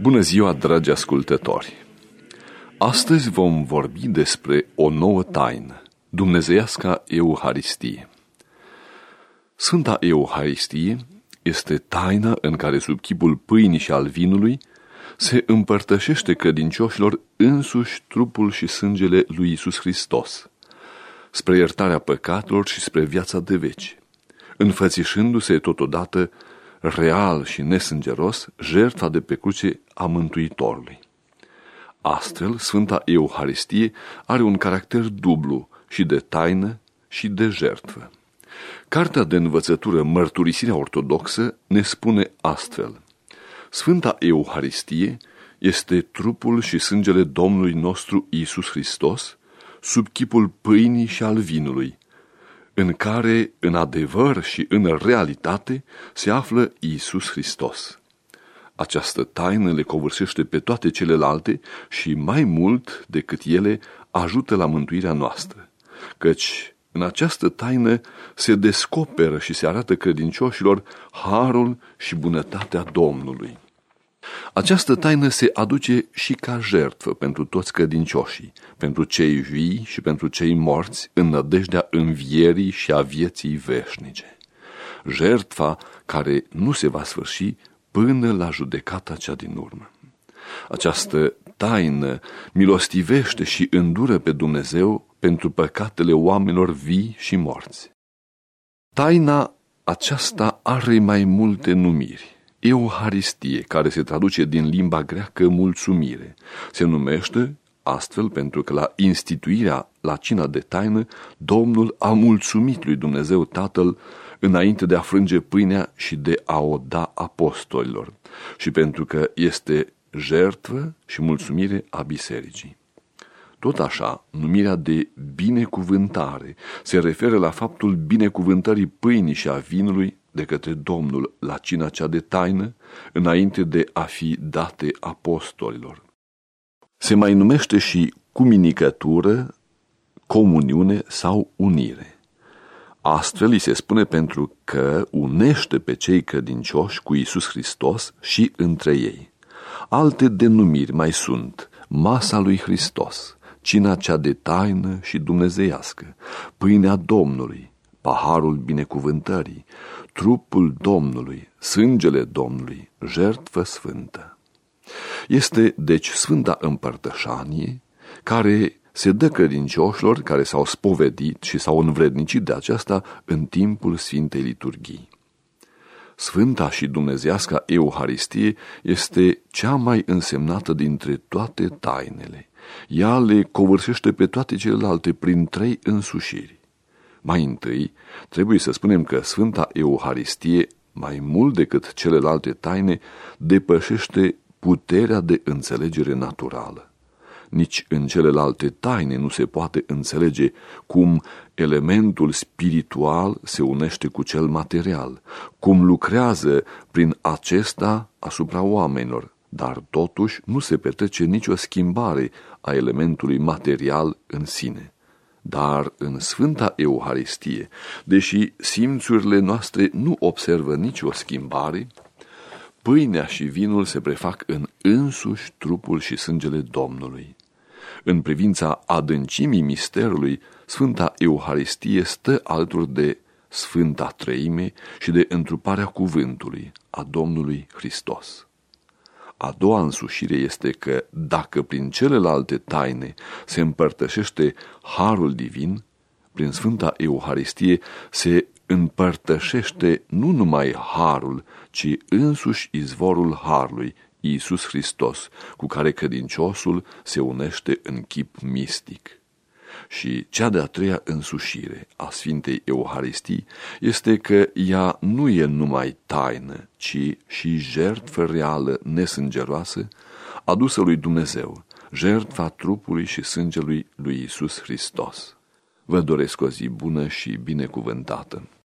Bună ziua, dragi ascultători! Astăzi vom vorbi despre o nouă taină, Dumnezeiasca Euharistie. Sfânta Euharistie este taina în care sub chipul pâinii și al vinului se împărtășește credincioșilor însuși trupul și sângele lui Isus Hristos, spre iertarea păcatelor și spre viața de veci, înfățișându-se totodată real și nesângeros jertfa de pe cruce a Mântuitorului. Astfel, Sfânta Euharistie are un caracter dublu și de taină și de jertfă. Cartea de învățătură Mărturisirea Ortodoxă ne spune astfel. Sfânta Euharistie este trupul și sângele Domnului nostru Isus Hristos, sub chipul pâinii și al vinului, în care, în adevăr și în realitate, se află Isus Hristos. Această taină le covârșește pe toate celelalte și mai mult decât ele ajută la mântuirea noastră, căci în această taină se descoperă și se arată credincioșilor harul și bunătatea Domnului. Această taină se aduce și ca jertfă pentru toți credincioșii, pentru cei vii și pentru cei morți în nădejdea învierii și a vieții veșnice. Jertfa care nu se va sfârși până la judecata cea din urmă. Această taină milostivește și îndură pe Dumnezeu pentru păcatele oamenilor vii și morți. Taina aceasta are mai multe numiri. Euharistie, care se traduce din limba greacă mulțumire, se numește astfel pentru că la instituirea la cina de taină, Domnul a mulțumit lui Dumnezeu Tatăl înainte de a frânge pâinea și de a o da apostolilor și pentru că este jertvă și mulțumire a bisericii. Tot așa, numirea de binecuvântare se referă la faptul binecuvântării pâinii și a vinului de către Domnul la cina cea de taină, înainte de a fi date apostolilor. Se mai numește și cuminicătură, comuniune sau unire. Astfel îi se spune pentru că unește pe cei credincioși cu Isus Hristos și între ei. Alte denumiri mai sunt masa lui Hristos, cina cea de taină și dumnezeiască, pâinea Domnului, paharul binecuvântării, trupul Domnului, sângele Domnului, jertfă sfântă. Este, deci, Sfânta Împărtășanie, care se dă credincioșilor care s-au spovedit și s-au învrednicit de aceasta în timpul Sfintei Liturghii. Sfânta și dumnezeasca Euharistie este cea mai însemnată dintre toate tainele. Ea le covârșește pe toate celelalte prin trei însușiri. Mai întâi, trebuie să spunem că Sfânta Euharistie, mai mult decât celelalte taine, depășește puterea de înțelegere naturală nici în celelalte taine nu se poate înțelege cum elementul spiritual se unește cu cel material, cum lucrează prin acesta asupra oamenilor, dar totuși nu se petrece nicio schimbare a elementului material în sine. Dar în Sfânta Euharistie, deși simțurile noastre nu observă nicio schimbare, pâinea și vinul se prefac în însuși trupul și sângele Domnului. În privința adâncimii misterului, Sfânta Euharistie stă alături de Sfânta Treime și de întruparea cuvântului a Domnului Hristos. A doua însușire este că dacă prin celelalte taine se împărtășește harul divin, prin Sfânta Euharistie se împărtășește nu numai harul, ci însuși izvorul harului, Iisus Hristos, cu care credinciosul se unește în chip mistic. Și cea de-a treia însușire a Sfintei Euharistii este că ea nu e numai taină, ci și jertfă reală nesângeroasă adusă lui Dumnezeu, jertfa trupului și sângelui lui Iisus Hristos. Vă doresc o zi bună și binecuvântată!